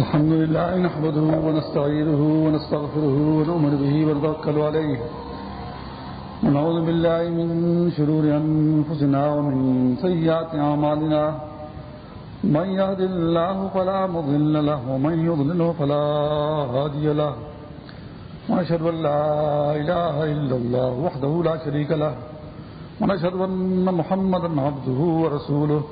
الحمد لله نحمده ونستعينه ونستغفره ونؤمن به ونتوكل عليه. ونعوذ بالله من شرور أنفسنا ومن سيئات أعمالنا. من يهد الله فلا مضل له ومن يضلله فلا هادي له. ونشهد أن لا إله إلا الله وحده لا شريك له. ونشهد أن محمدا عبده ورسوله.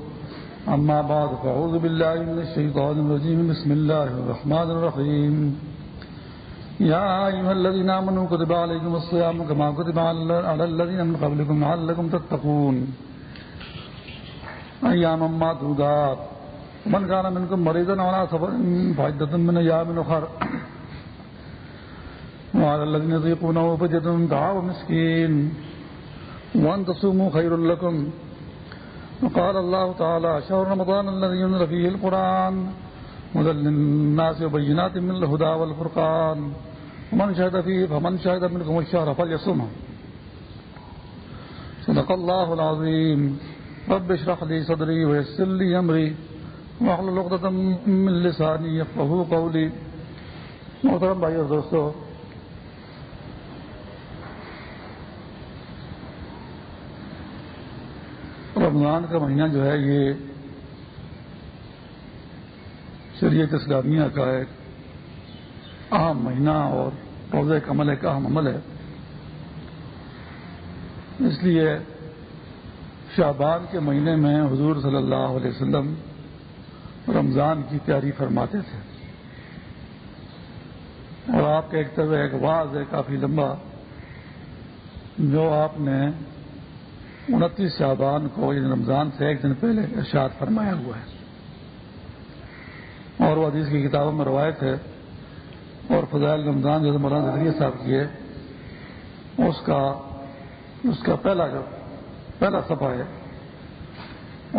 أما بعد، فأعوذ بالله من الشيطان الرجيم. بسم الله الرحمن الرحيم. يا أيها الذين آمنوا، كتب عليكم الصيام كما كتب على الذين من قبلكم لعلكم تتقون. أياما معدودات. من كان منكم مريضا على سفر، فعدة من أيام أخر. وعلى الذين يضيقونه فجد دعاء مسكين. وأن تصوموا خير لكم. وقال الله تعالى شهر رمضان الذي ينزل فيه القرآن هدى للناس وبينات من الهدى والفرقان ومن شهد فيه فمن شهد منكم الشهر فليصمه. صدق الله العظيم. رب اشرح لي صدري ويسر لي أمري. واحلل عقدة من لساني يفقهوا قولي. محترم بھائی اور دوستو رمضان کا مہینہ جو ہے یہ شریعت اسلامیہ کا ایک اہم مہینہ اور روزہ کمل ایک اہم عمل ہے۔ اس لیے شعبان کے مہینے میں حضور صلی اللہ علیہ وسلم رمضان کی تیاری فرماتے تھے۔ اور آپ کے ایک طرح ایک واضح ہے کافی لمبا، جو آپ نے انتیس شعبان کو یعنی رمضان سے ایک دن پہلے ارشاد فرمایا ہوا ہے۔ اور وہ حدیث کی کتابوں میں روایت ہے۔ اور فضائل رمضان جو مولانا ذریعہ صاحب کی ہے، اس کا اس کا پہلا جو، پہلا صفحہ ہے،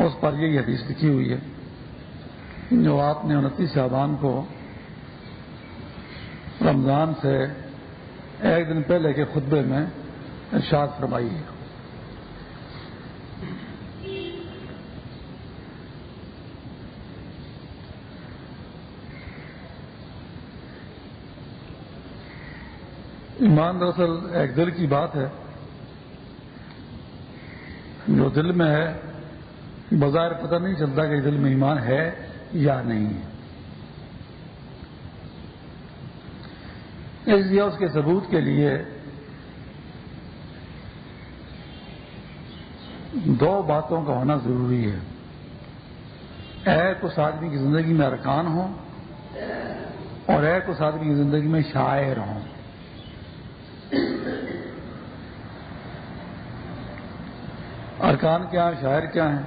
اس پر یہی حدیث لکھی ہوئی ہے۔ جو آپ نے انتیس شعبان کو رمضان سے ایک دن پہلے کے خطبے میں ارشاد فرمائی ہے۔ ایمان دراصل ایک دل کی بات ہے۔ جو دل میں ہے، بظاہر پتہ نہیں چلتا کہ دل میں ایمان ہے یا نہیں ہے۔ اس لیے اس کے ثبوت کے لیے دو باتوں کا ہونا ضروری ہے۔ ایک اس آدمی کی زندگی میں ارکان ہوں اور ایک اس آدمی کی زندگی میں شاعر ہوں۔ ارکان کیا ہیں، شاعر کیا ہیں؟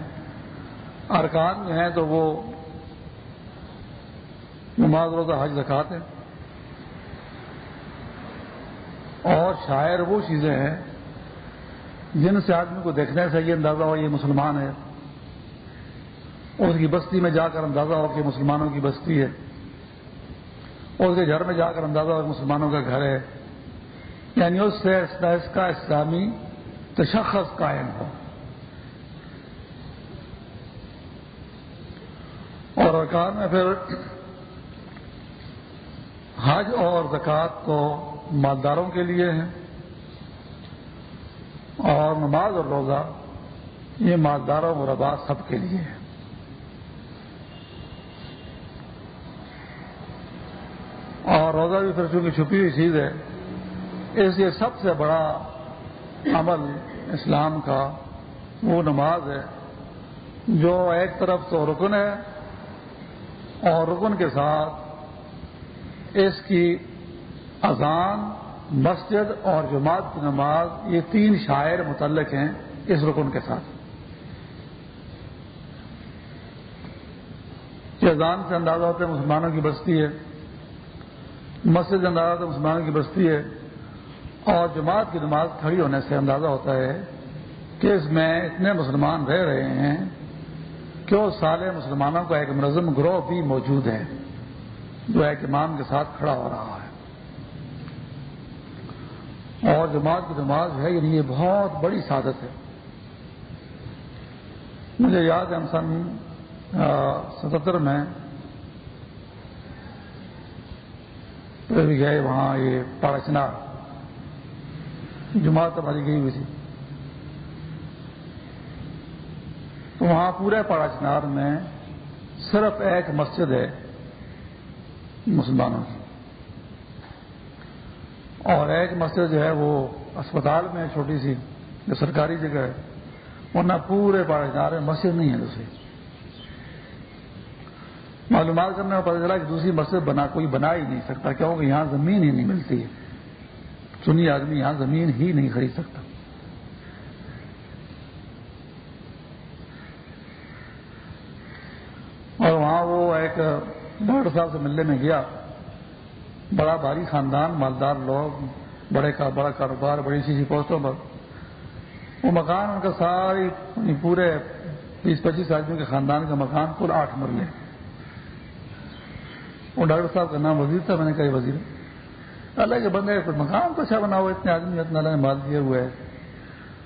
ارکان جو ہیں تو وہ نماز روزہ، حج زکات ہے اور شاعر وہ چیزیں ہیں جن سے آدمی کو دیکھنے سے یہ اندازہ ہو، یہ مسلمان ہے اس کی بستی میں جا کر اندازہ ہو کہ مسلمانوں کی بستی ہے۔ اس کے گھر میں جا کر اندازہ ہو کہ مسلمانوں کا گھر ہے۔ یعنی اس سے اس کا اسلامی تشخص قائم ہو۔ اور ارکان میں پھر حج اور زکوٰۃ تو مالداروں کے لیے ہیں اور نماز اور روزہ یہ مالداروں اور ربا سب کے لیے ہے اور روزہ بھی پھر چونکہ چھپی ہوئی چیز ہے، اس لیے سب سے بڑا عمل اسلام کا وہ نماز ہے جو ایک طرف تو رکن ہے اور رکن کے ساتھ اس کی اذان، مسجد اور جماعت کی نماز، یہ تین شاعر متعلق ہیں اس رکن کے ساتھ۔ اذان سے اندازہ ہوتا ہے مسلمانوں کی بستی ہے۔ مسجد سے اندازہ ہوتا ہے مسلمانوں کی بستی ہے۔ اور جماعت کی نماز کھڑی ہونے سے اندازہ ہوتا ہے کہ اس میں اتنے مسلمان رہ رہے ہیں کہ وہ سارے مسلمانوں کا ایک منظم گروہ بھی موجود ہے، جو ایک امام کے ساتھ کھڑا ہو رہا ہے۔ اور جماعت کی نماز ہے یعنی یہ بہت بڑی سعادت ہے۔ مجھے یاد ہے ہم سن ستہتر میں پھر بھی گئے وہاں یہ پاڑچنا جماعت ہماری گئی ہوئی تھی۔ تو وہاں پورے پاڑا چنار میں صرف ایک مسجد ہے مسلمانوں کی۔ اور ایک مسجد جو ہے وہ اسپتال میں چھوٹی سی جو سرکاری جگہ ہے ورنہ پورے پاڑا چنار میں، مسجد نہیں ہے دوسری۔ معلومات کرنے میں پتہ چلا کہ دوسری مسجد بنا، کوئی بنا ہی نہیں سکتا، کیونکہ یہاں زمین ہی نہیں ملتی۔ ہے سنی آدمی یہاں زمین ہی نہیں خرید سکتا اور وہاں وہ ایک ڈاکٹر صاحب سے ملنے میں گیا۔ بڑا بھاری خاندان، مالدار لوگ، بڑے کا، بڑا کاروبار، بڑی سی سی پوسٹوں پر۔ وہ مکان، ان کا ساری یعنی پورے بیس پچیس آدمیوں کے خاندان کا مکان کل آٹھ مرلے۔ وہ ڈاکٹر صاحب کا نام وزیر تھا، میں نے کہا وزیر۔ اللہ کے بندے مکان تو اچھا بنا ہوا اتنے آدمی اتنا اللہ نے مال کیے ہوئے ہے۔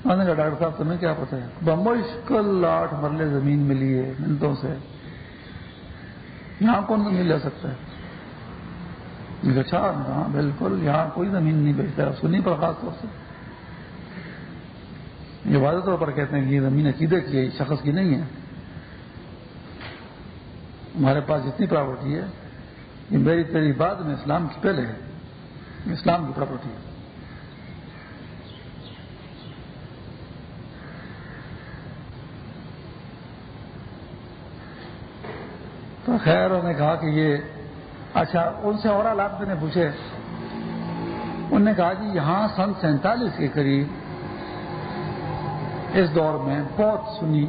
میں نے کہا ڈاکٹر صاحب، تمہیں کیا پتا ہے؟ بمبئی کل آٹھ مرلے زمین ملی ہے منتوں سے۔ یہاں کون زمین لے سکتا ہے؟ اچھا ہاں بالکل، یہاں کوئی زمین نہیں بیچتا ہے سنی پر خاص طور سے یہ واضح طور پر کہتے ہیں کہ یہ زمین عقیدے کی ہے شخص کی نہیں ہے۔ ہمارے پاس جتنی پراپرٹی ہے، یہ میری تیری بات میں اسلام کی پہلے ہے، اسلام کی پراپرٹی ہے۔ تو خیر انہوں نے کہا کہ یہ اچھا ان سے اور حالات میں نے پوچھے۔ انہوں نے کہا کہ یہاں سن سینتالیس کے قریب اس دور میں بہت سنی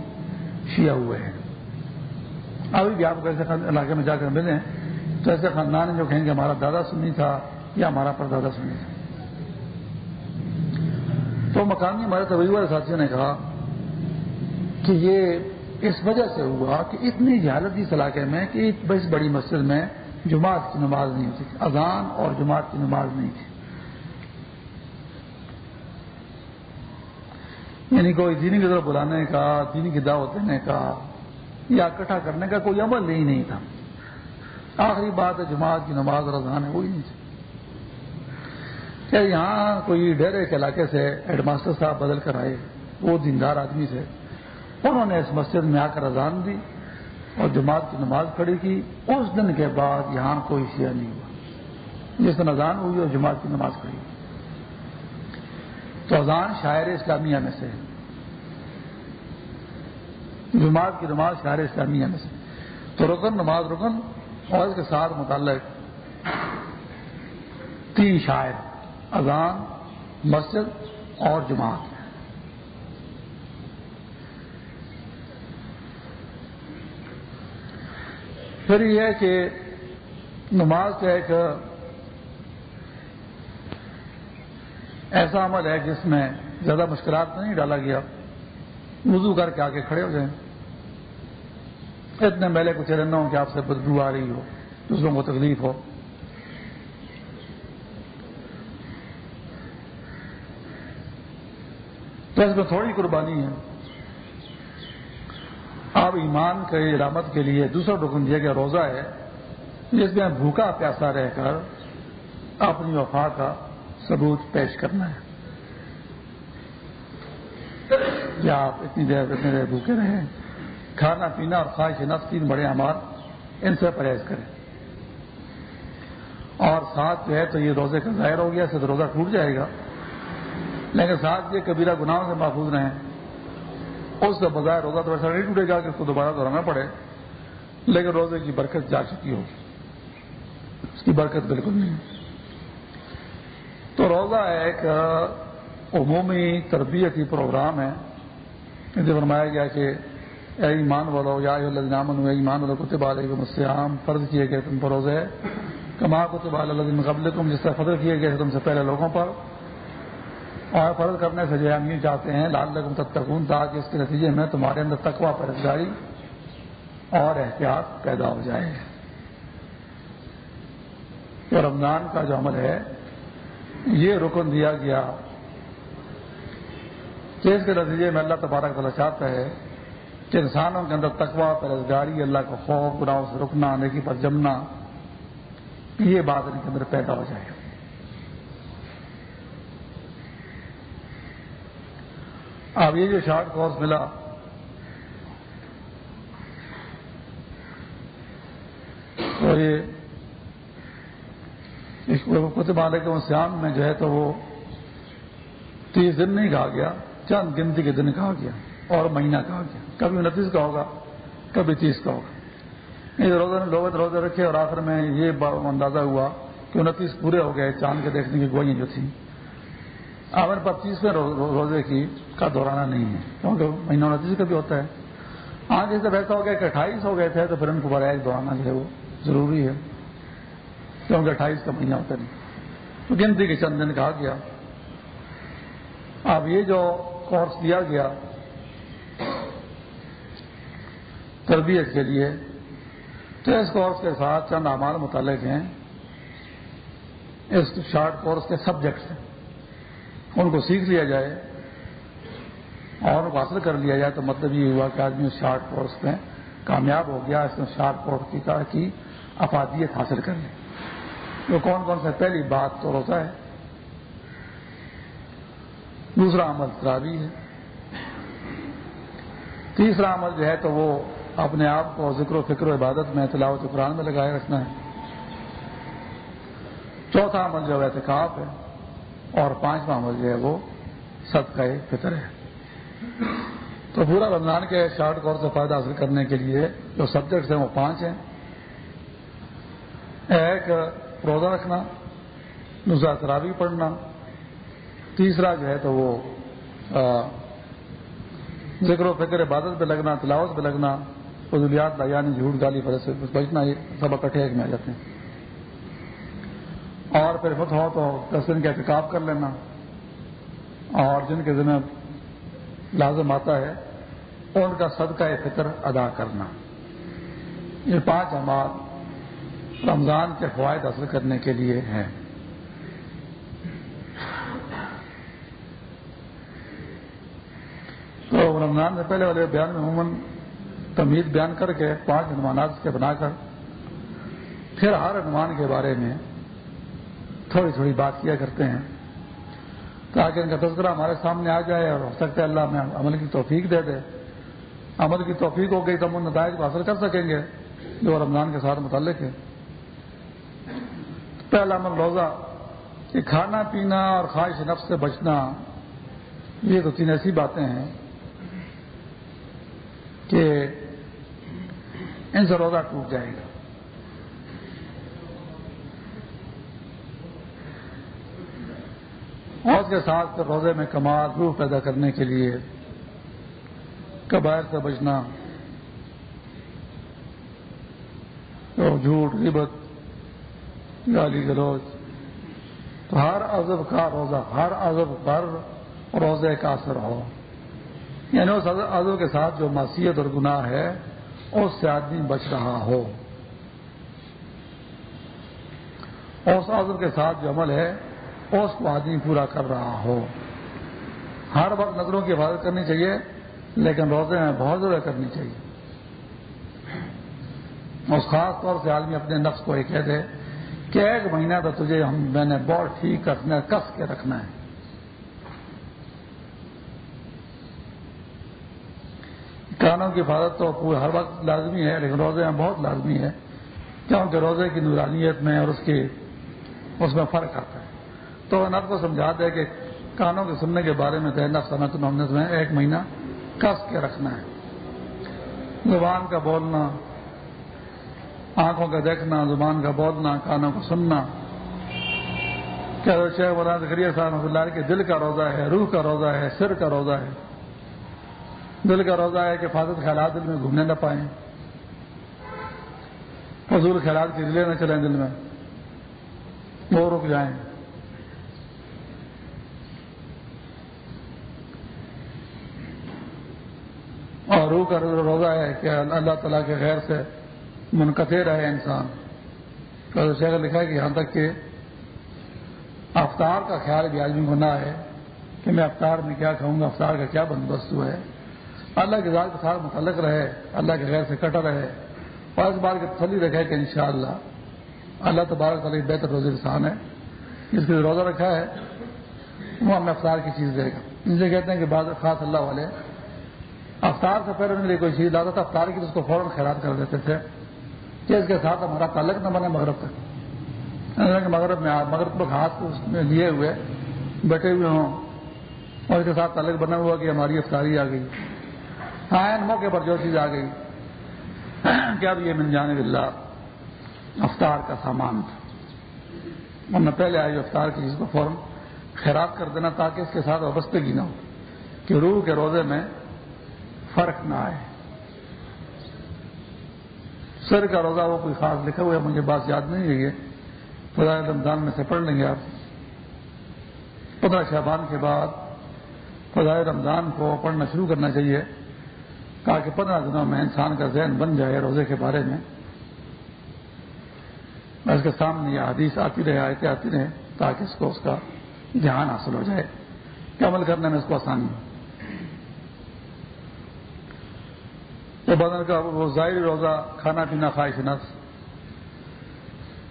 شیعہ ہوئے ہیں۔ ابھی بھی آپ کو ایسے علاقے میں جا کر ملیں تو ایسے خاندان جو کہیں گے ہمارا دادا سنی تھا یا ہمارا پردادا سنی تھا۔ تو مقامی ہمارے طبی والے ساتھیوں نے کہا کہ یہ اس وجہ سے ہوا کہ اتنی جہالت اس علاقے میں کہ بس بڑی مسجد میں جماعت کی نماز نہیں ہوتی اذان اور جماعت کی نماز نہیں تھی۔ یعنی کوئی دینی کی طرف بلانے کا دینی کی دعوت دینے کا یا اکٹھا کرنے کا کوئی عمل ہی نہیں تھا۔ آخری بات ہے جماعت کی نماز اور اذان ہے، وہی نہیں تھی۔ کیا یہاں کوئی ڈیرے کے علاقے سے ہیڈ ماسٹر صاحب بدل کر آئے؟ وہ دیندار آدمی سے انہوں نے اس مسجد میں آ کر اذان دی اور جماعت کی نماز کھڑی کی۔ اس دن کے بعد یہاں کوئی شیعہ نہیں ہوا۔ جس دن اذان ہوئی اور جماعت کی نماز کھڑی تو اذان شاعر اسلامیہ میں سے جماعت کی نماز شاعر اسلامیہ میں سے تو رکن، نماز رکن اور اس کے ساتھ متعلق تین شاعر، اذان، مسجد اور جماعت۔ پھر یہ ہے کہ نماز کا ایک ایسا عمل ہے جس میں زیادہ مشکلات نہیں ڈالا گیا۔ وضو کر کے آگے کھڑے ہو جائیں۔ اتنے میلے کو چرنا ہوں کہ آپ سے بدبو آ رہی ہو، دوسروں کو تکلیف ہو۔ تو اس میں تھوڑی قربانی ہے۔ اب ایمان کے علامت کے لیے دوسرا رکن دیا گیا روزہ ہے، جس میں بھوکا پیاسا رہ کر اپنی وفا کا ثبوت پیش کرنا ہے۔ یا آپ اتنی دیر اتنی دیر بھوکے رہیں کھانا پینا اور خواہش نفس تین بڑے امار ان سے پرہیز کریں۔ اور ساتھ جو ہے تو یہ روزے کا ظاہر ہو گیا سے تو روزہ ٹوٹ جائے گا۔ لیکن ساتھ یہ کبیرہ گناہوں سے محفوظ رہیں۔ اس کا بظاہر روزہ تو ایسا نہیں ٹوٹے گا کہ اس کو دوبارہ دہرانا پڑے، لیکن روزے کی برکت جا چکی ہوگی۔ اس کی برکت بالکل نہیں۔ تو روزہ ایک عمومی تربیتی پروگرام ہے۔ جو فرمایا گیا کہ اے ایمان والو، یا نامن ایمان والو، کتب علیکم السلام فرض کیے گئے تم پر روزے۔ کما کتب علیہ قبل تم جس طرح فضر کیے گئے تم سے پہلے لوگوں پر۔ اور فرض کرنے سے جو ہم یہ چاہتے ہیں لال لگم تک تکون تاکہ اس کے نتیجے میں تمہارے اندر تقوا پرزگاری اور احتیاط پیدا ہو جائے۔ تو رمضان کا جو عمل ہے، یہ رکن دیا گیا کہ اس کے نتیجے میں اللہ تبارک تعالیٰ چاہتا ہے کہ انسانوں کے اندر تقوا پرزگاری اللہ کا خوف، گناہوں سے رکنا، نیکی پر جمنا، یہ بات ان کے اندر پیدا ہو جائے۔ اب یہ جو شارٹ کورس ملا تو یہ کتب کے سیام میں جو ہے تو وہ تیس دن نہیں کہا گیا، چند گنتی کے دن کہا گیا، اور مہینہ کہا گیا۔ کبھی انتیس کا ہوگا، کبھی تیس کا ہوگا۔ روزہ نے لوگ روزے رکھے اور آخر میں یہ اندازہ ہوا کہ انتیس پورے ہو گئے، چاند کے دیکھنے کی گوئیاں جو تھیں۔ آخر پچیسویں روزے کی کا دہرانا نہیں ہے۔ کیونکہ مہینہ انتیس کا بھی ہوتا ہے۔ ہاں جیسے ایسا ہو گیا کہ اٹھائیس ہو گئے تھے تو پھر ان کو برائے دہرانا جو ہے وہ ضروری ہے۔ کیونکہ اٹھائیس کا مہینہ ہوتا نہیں۔ تو گنتی کے چند دن کہا گیا۔ اب یہ جو کورس دیا گیا تربیت کے لیے، تو اس کورس کے ساتھ چند اعمال متعلق ہیں۔ اس شارٹ کورس کے سبجیکٹس ہیں۔ ان کو سیکھ لیا جائے اور ان کو حاصل کر لیا جائے تو مطلب یہ ہوا کہ آدمی اس شارٹ کورس میں کامیاب ہو گیا، اس نے شارٹ کورس کی افادیت حاصل کر لی۔ جو کون کون سے پہلی بات تو روزہ ہے، دوسرا عمل تراوی ہے۔ تیسرا عمل جو ہے تو وہ اپنے آپ کو ذکر و فکر و عبادت میں تلاوت قرآن میں لگائے رکھنا ہے۔ چوتھا عمل جو ہے احتکاب ہے۔ اور پانچواں عمل جو ہے وہ سب کا فطر ہے۔ تو پورا رمضان کے شارٹ کورس سے فائدہ حاصل کرنے کے لیے جو سبجیکٹس ہیں وہ پانچ ہیں۔ ایک، روزہ رکھنا، دوسرا تراوی پڑھنا، تیسرا جو ہے تو وہ ذکر و فکر، عبادت پہ لگنا، تلاوت پہ لگنا، فضولیات یعنی جھوٹ، گالی فرض سے بچنا، یہ سب اکٹھے ایک میں آ جاتے ہیں۔ اور پھر فت ہو تو دس دن کا احتکاب کر لینا۔ اور جن کے ذمہ لازم آتا ہے، ان کا صدقہ فطر ادا کرنا۔ یہ پانچ اماد رمضان کے فوائد حاصل کرنے کے لیے ہیں۔ تو رمضان سے پہلے والے بیان میں عموماً تمید بیان کر کے پانچ عنوانات کے بنا کر، پھر ہر عنوان کے بارے میں تھوڑی تھوڑی بات کیا کرتے ہیں۔ تاکہ ان کا تذکرہ ہمارے سامنے آ جائے اور ہو سکتا ہے اللہ ہمیں عمل کی توفیق دے دے۔ عمل کی توفیق ہو گئی تو ہم ان نتائج کو حاصل کر سکیں گے جو رمضان کے ساتھ متعلق ہے پہلا عمل روزہ کہ کھانا پینا اور خواہش نفس سے بچنا، یہ تو تین ایسی باتیں ہیں کہ ان سے روزہ ٹوٹ جائے گا۔ ہاں؟ اور اس کے ساتھ روزے میں کمال، روح پیدا کرنے کے لیے قبائل سے بچنا جھوٹ، غیبت، گالی گلوچ۔ تو ہر عزب کا روزہ، ہر عزب پر روزے کا اثر ہو۔ یعنی اس عزب کے ساتھ جو معصیت اور گناہ ہے، اس سے آدمی بچ رہا ہو۔ اس عزب کے ساتھ جو عمل ہے اس کو آدمی پورا کر رہا ہو۔ ہر وقت نظروں کی حفاظت کرنی چاہیے، لیکن روزے میں بہت زیادہ کرنی چاہیے۔ اس خاص طور سے آدمی اپنے نفس کو یہ کہہ دے کہ ایک مہینہ تو تجھے ہم میں نے بہت ٹھیک کرنا کس کے رکھنا ہے۔ کانوں کی حفاظت تو ہر وقت لازمی ہے، لیکن روزے میں بہت لازمی ہے، کیونکہ روزے کی نورانیت میں اور اس کی اس میں فرق آتا ہے۔ تو نف کو سمجھا دے کہ کانوں کے سننے کے بارے میں نف صنعت محمد میں ایک مہینہ کس کے رکھنا ہے؟ زبان کا بولنا، آنکھوں کا دیکھنا، زبان کا بولنا، کانوں کو سننا۔ کیا شیخ مولانا ذکریہ صاحب رحمۃ اللہ کے دل کا روزہ ہے، روح کا روزہ ہے، سر کا روزہ ہے۔ دل کا روزہ ہے کہ فاضل خیالات دل میں گھومنے نہ پائیں۔ فضول خیالات کی دلیں نہ چلیں دل میں۔ وہ رک جائیں اور روح کا روزہ ہے کہ اللہ تعالیٰ کے غیر سے منقطع رہے انسان۔ شیخ لکھا ہے کہ یہاں تک کہ افطار کا خیال بھی آدمی کو نہ ہے کہ میں افطار میں کیا کھاؤں گا، افطار کا کیا بندوبست ہے۔ اللہ کے ذات کے ساتھ متعلق رہے، اللہ کے غیر سے کٹا رہے۔ اور اس بار کی تسلی رکھے کہ انشاءاللہ اللہ تبارک تعالیٰ بہتر روزے انسان ہے۔ جس کے روزہ رکھا ہے وہ ہمیں افطار کی چیز دے گا۔ ان سے کہتے ہیں کہ بعض خاص اللہ والے افطار سے پہلے ان کے لیے کوئی چیز لاتا تھا، افطار کی تو اس کو فوراً خیرات کر دیتے تھے۔ کہ اس کے ساتھ ہمارا تعلق نہ بنے مغرب تک۔ مغرب میں مغرب کو ہاتھ اس میں لیے ہوئے، بیٹھے ہوئے ہوں۔ اور اس کے ساتھ تعلق بنا ہوا کہ ہماری افطاری آ گئی۔ ہاں ان موقع پر جو چیز آ گئی۔ کیا بھی یہ من جانے اللہ افطار کا سامان تھا۔ ورنہ پہلے آئی افطار کی چیز کو فوراً خیرات کر دینا تاکہ اس کے ساتھ وابستگی نہ ہو۔ کہ روح کے روزے میں فرق نہ آئے۔ سر کا روزہ وہ کوئی خاص لکھا ہوا ہے، مجھے بات یاد نہیں رہی ہے خدا رمضان میں سے پڑھ لیں گے آپ۔ پندرہ شہبان کے بعد فضائے رمضان کو پڑھنا شروع کرنا چاہیے، تاکہ پندرہ دنوں میں انسان کا ذہن بن جائے روزے کے بارے میں۔ اس کے سامنے یہ حدیث آتی رہے آئے آتی رہے، تاکہ اس کو اس کا دھیان حاصل ہو جائے۔ کہ عمل کرنے میں اس کو آسانی ہو؟ تو بدن کا وہ ظاہری روزہ کھانا پینا خواہش نس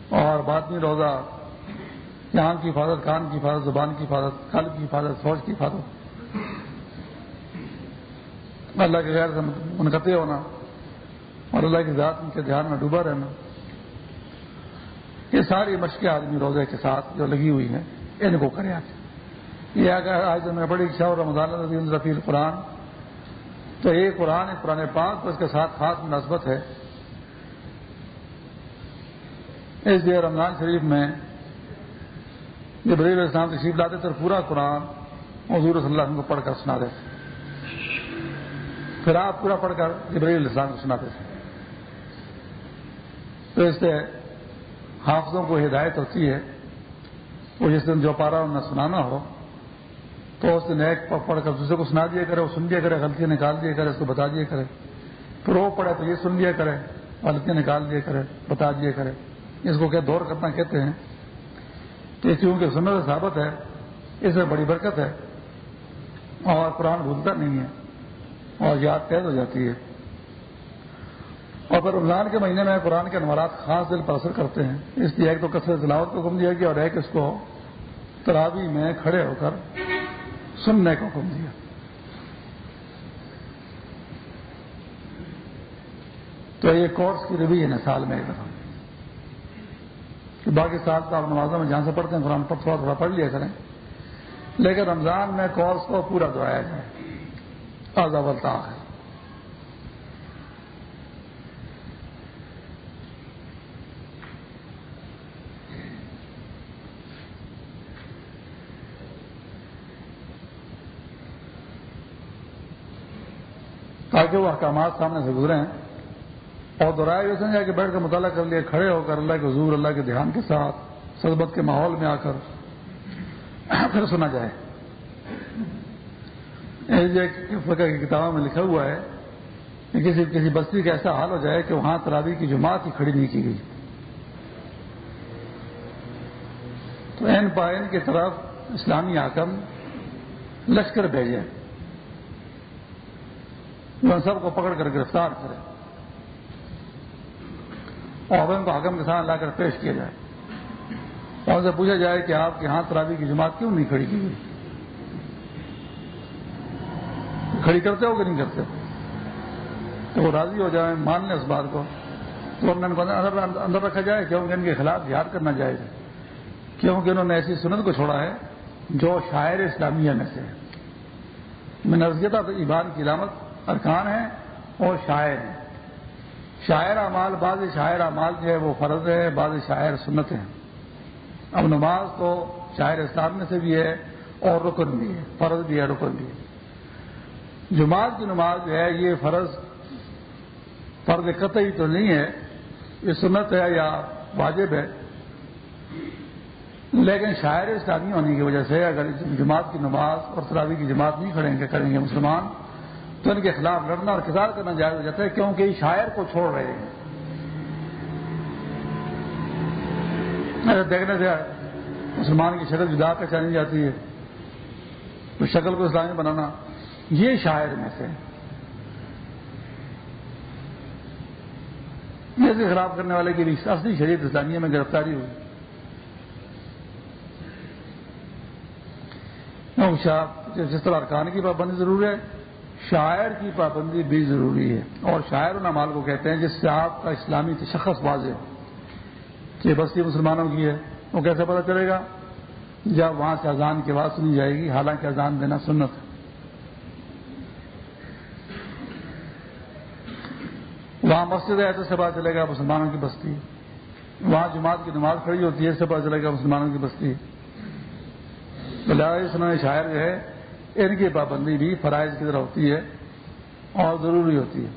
اور باطنی روزہ یہاں کی حفاظت، کان کی حفاظت، زبان کی حفاظت، قلب کی حفاظت فوج کی حفاظت۔ اللہ کے غیر سے منقطع ہونا اور اللہ کی ذات ان کے دھیان میں ڈوبا رہنا۔ یہ ساری مشقیں آدمی روزے کے ساتھ جو لگی ہوئی ہیں، ان کو کرے آج۔ یہ اگر آج میں بڑی اچھا اور رمضان رفیع القرآن تو یہ قرآن ایک پرانے پاک اس کے ساتھ خاص مناسبت ہے۔ اس لیے رمضان شریف میں جب ریل اسلام تشریف لاتے تھے پورا قرآن حضور صلی اللہ علیہ وسلم کو پڑھ کر سنا دیتے پھر آپ پورا پڑھ کر جبریل اسلام کو سناتے تھے۔ تو اس سے حافظوں کو ہدایت ہوتی ہے وہ جس دن جو پارا انہیں سنانا ہو تو اس دن ایک پڑھ کر دوسرے کو سنا دیا کرے، وہ سن دیا کرے، غلطیاں نکال دیا کرے، اس کو بتا دیا کرے۔ پھر وہ پڑھے تو یہ سن لیا کرے، غلطیاں نکال دیا کرے، بتا دیا کرے۔ اس کو کیا دور کرنا کہتے ہیں؟ تو یہ چونکہ سنت ثابت ہے، اس میں بڑی برکت ہے اور قرآن بھولتا نہیں ہے اور یاد قید ہو جاتی ہے۔ اور پھر رمضان کے مہینے میں قرآن کے انوارات خاص دل پر اثر کرتے ہیں۔ اس لیے ایک تو کثرت تلاوت کو حکم دیا گیا اور ایک اس کو تراوی میں کھڑے ہو کر سننے کا حکم دیا۔ تو یہ کورس کی روی ہے سال میں ایک دفعہ۔ باقی سال تو آپ نمازوں میں جہاں سے پڑھتے ہیں، قرآن پر تھوڑا تھوڑا پڑھ لیا کریں۔ لیکن رمضان میں کورس کو پورا دہرایا جائے۔ آزاد ہے۔ تاکہ وہ احکامات سامنے سے گزرے ہیں اور دہرائے یہ سمجھا کہ بیٹھ کر مطالعہ کر لیا کھڑے ہو کر اللہ کے حضور، اللہ کے دھیان کے ساتھ سربت کے ماحول میں آ کر پھر سنا جائے۔ فقہ کی کتابوں میں لکھا ہوا ہے کہ کسی کسی بستی کا ایسا حال ہو جائے کہ وہاں ترابی کی جماعت ہی کھڑی نہیں کی گئی۔ تو این پائن کی طرف اسلامی حاکم لشکر بھیجے۔ ان سب کو پکڑ کر گرفتار کرے اور ان کو حکم کے ساتھ لا کر پیش کیا جائے۔ اور ان سے پوچھا جائے کہ آپ کے ہاں ترابی کی جماعت کیوں نہیں کھڑی کی گئی؟ کھڑی کرتے ہو کہ نہیں کرتے تو وہ راضی ہو جائیں، مان لیں اس بات کو۔ تو اندر رکھا جائے کیونکہ ان کے خلاف یاد کرنا جائے کیونکہ انہوں نے ایسی سنت کو چھوڑا ہے جو شاعر اسلامیہ میں سے میں نزیت ایمان کی علامت ارکان ہے اور شاعر ہیں۔ شاعر اعمال، بعض شاعر اعمال جو ہے وہ فرض ہے، بعض شاعر سنت ہیں۔ اب نماز تو شاعر اسلام میں سے بھی ہے اور رکن بھی ہے، فرض بھی ہے، رکن بھی ہے۔ جماعت کی نماز جو ہے، یہ فرض فرض قطعی تو نہیں ہے، یہ سنت ہے یا واجب ہے۔ لیکن شاعر اسلامی ہونے کی وجہ سے اگر جماعت کی نماز اور تراوی کی جماعت نہیں کھڑیں گے کریں گے مسلمان تو ان کے خلاف لڑنا اور کسار کرنا جائز ہو جاتا ہے کیونکہ یہ شاعر کو چھوڑ رہے ہیں۔ دیکھنے سے مسلمان کی شکل جدا کر چانی جاتی ہے، تو شکل کو اسلامی بنانا یہ شاعر میں سے سے خراب کرنے والے کی بھی اصلی شریعت اسلامیہ میں گرفتاری ہوئی۔ جس طرح ارکان کی پابندی ضروری ہے شاعر کی پابندی بھی ضروری ہے۔ اور شاعر و نمال کو کہتے ہیں جس سے آپ کا اسلامی تشخص واضح ہو کہ بستی مسلمانوں کی ہے۔ وہ کیسے پتہ چلے گا؟ جب وہاں سے اذان کی آواز سنی جائے گی، حالانکہ اذان دینا سنت ہے۔ وہاں مسجد ہے تو سے پتا چلے گا مسلمانوں کی بستی وہاں جماعت کی نماز کھڑی ہوتی ہے اس سے پتا چلے گا مسلمانوں کی بستی بلائے شاعر جو ہے ان کی پابندی بھی فرائض کی طرح ہوتی ہے اور ضروری ہوتی ہے۔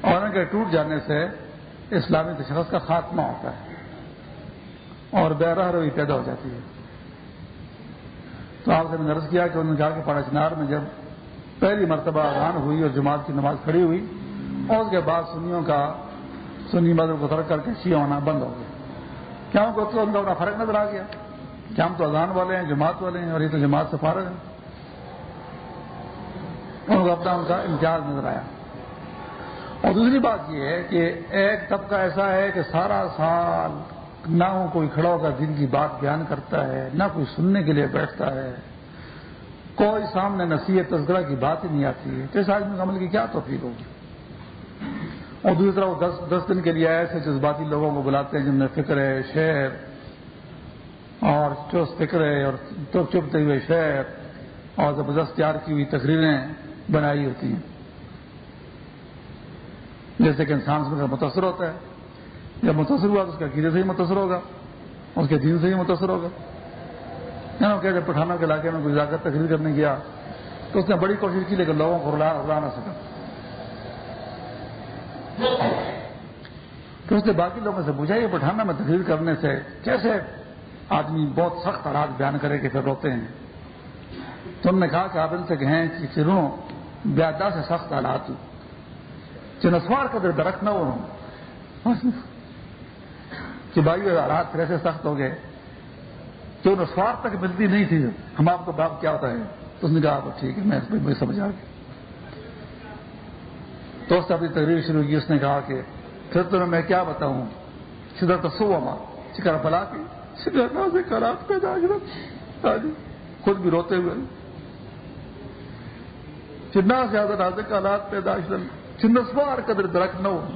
اور ان کے ٹوٹ جانے سے اسلامی تشخص کا خاتمہ ہوتا ہے اور بہرہ روی پیدا ہو جاتی ہے۔ تو آپ سے میں نے کیا کہ انہوں نے کہا کہ پاڑا چنار میں جب پہلی مرتبہ اذان ہوئی اور جماعت کی نماز کھڑی ہوئی، اور اس کے بعد سنیوں کا سنی مذہب کو ترک کر کے شیعہ ہونا بند ہو گیا۔ کیا کو تو ان کا اپنا فرق نظر آ گیا۔ کہ ہم تو اذان والے ہیں، جماعت والے ہیں اور یہ تو جماعت سے فارغ ہیں۔ ان کو اپنا ان کا امتیاز نظر آیا۔ اور دوسری بات یہ ہے کہ ایک طبقہ ایسا ہے کہ سارا سال نہ کوئی کھڑا ہو کر دن کی بات بیان کرتا ہے، نہ کوئی سننے کے لیے بیٹھتا ہے۔ کوئی سامنے نصیحت، تذکرہ کی بات ہی نہیں آتی ہے۔ تو اس آدمی عمل کی کیا توفیق ہوگی؟ اور دوسری طرف دس دس دن کے لیے ایسے جذباتی لوگوں کو بلاتے ہیں جن میں فکر ہے شہر اور چوس فکر ہے اور چپتے ہوئے شہر اور زبردست تیار کی ہوئی تقریریں بنائی ہوتی ہیں۔ جیسے کہ انسان سے متاثر ہوتا ہے۔ جب متاثر ہوا تو اس کا عقیدے سے ہی متاثر ہوگا۔ اس کے دین سے ہی متاثر ہوگا۔ کہ پٹھانوں کے علاقے میں کوئی کر تقریر کرنے گیا تو اس نے بڑی کوشش کی لیکن لوگوں کو رلا نہ سکا۔ تو اس نے باقی لوگوں سے پوچھا، یہ پٹھانا میں تقریر کرنے سے کیسے آدمی بہت سخت حالات بیان کرے کہ پھر روتے ہیں۔ تو انہوں نے کہا کہ آپ ان سے کہیں کہ چروں بیادا سے سخت حالات چنسوار کا در درخت نہ ہو کہ بھائی حالات پھر ایسے سخت ہو گئے۔ تو نسوار تک ملتی نہیں تھی۔ ہم آپ کو باپ کیا ہوتا ہے تو اس نے کہا ٹھیک ہے، میں مجھے سمجھا گیا۔ تو اس نے اپنی تقریر شروع کی۔ اس نے کہا کہ پھر تو میں کیا بتاؤں؟ سدھر تو سو اما شکر بلا کے سے کرات پیدا خود بھی روتے ہوئے۔ چنا زیادہ نازک حالات پیدا چنسوار قدر درخت نہ ہو۔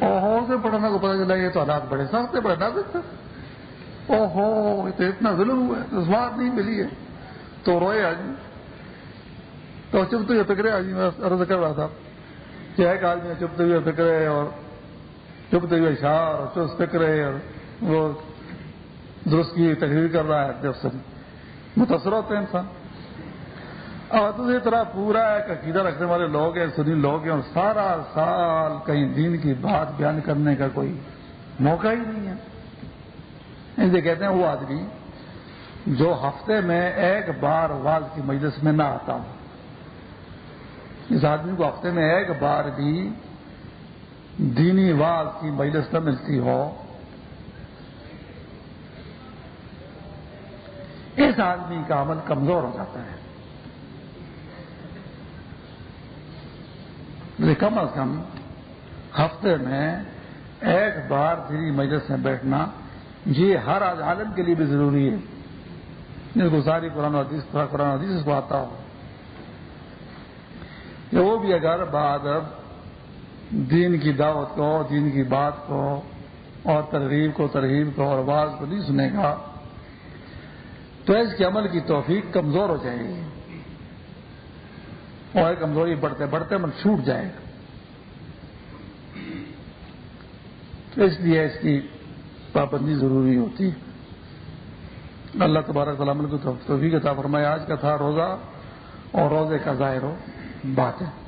اور سے پڑھنا کو پتا چلا، یہ تو حالات بڑے سخت بڑے نازک تھے۔ او ہو تو اتنا ظلم ہوا ہے سواد نہیں ملی ہے۔ تو روئے آدمی۔ تو چپتے ہوئے فکرے آدمی میں عرض کر رہا تھا کہ ایک آدمی چپتے ہوئے فکرے اور چپتے ہوئے اشار اور چست فکرے اور وہ درست کی تقریر کر رہا ہے جب سے متاثر ہوتے ہیں انسان۔ اور دوسری طرح پورا ایک عقیدہ رکھنے والے لوگ ہیں، سنی لوگ ہیں، اور سارا سال کہیں دین کی بات بیان کرنے کا کوئی موقع ہی نہیں ہے۔ اسے کہتے ہیں وہ آدمی جو ہفتے میں ایک بار واز کی مجلس میں نہ آتا ہوں اس آدمی کو ہفتے میں ایک بار بھی دینی واز کی مجلس نہ ملتی ہو۔ اس آدمی کا عمل کمزور ہو جاتا ہے۔ کم از کم ہفتے میں ایک بار دینی مجلس میں بیٹھنا یہ ہر عالم کے لیے بھی ضروری ہے۔ جس کو ساری قرآن حدیث قرآن حدیث کو آتا ہو۔ کہ وہ بھی اگر بعد اب دین کی دعوت کو، دین کی بات کو اور ترغیب کو ترغیب کو اور آواز کو نہیں سنے گا تو اس کے عمل کی توفیق کمزور ہو جائے گی اور کمزوری بڑھتے بڑھتے عمل چھوٹ جائے گا۔ تو اس لیے اس کی پابندی ضروری ہوتی ہے۔ اللہ تبارک عمل کو توفیق عطا فرمایا آج کا تھا روزہ اور روزے کا ظاہر ہو بات ہے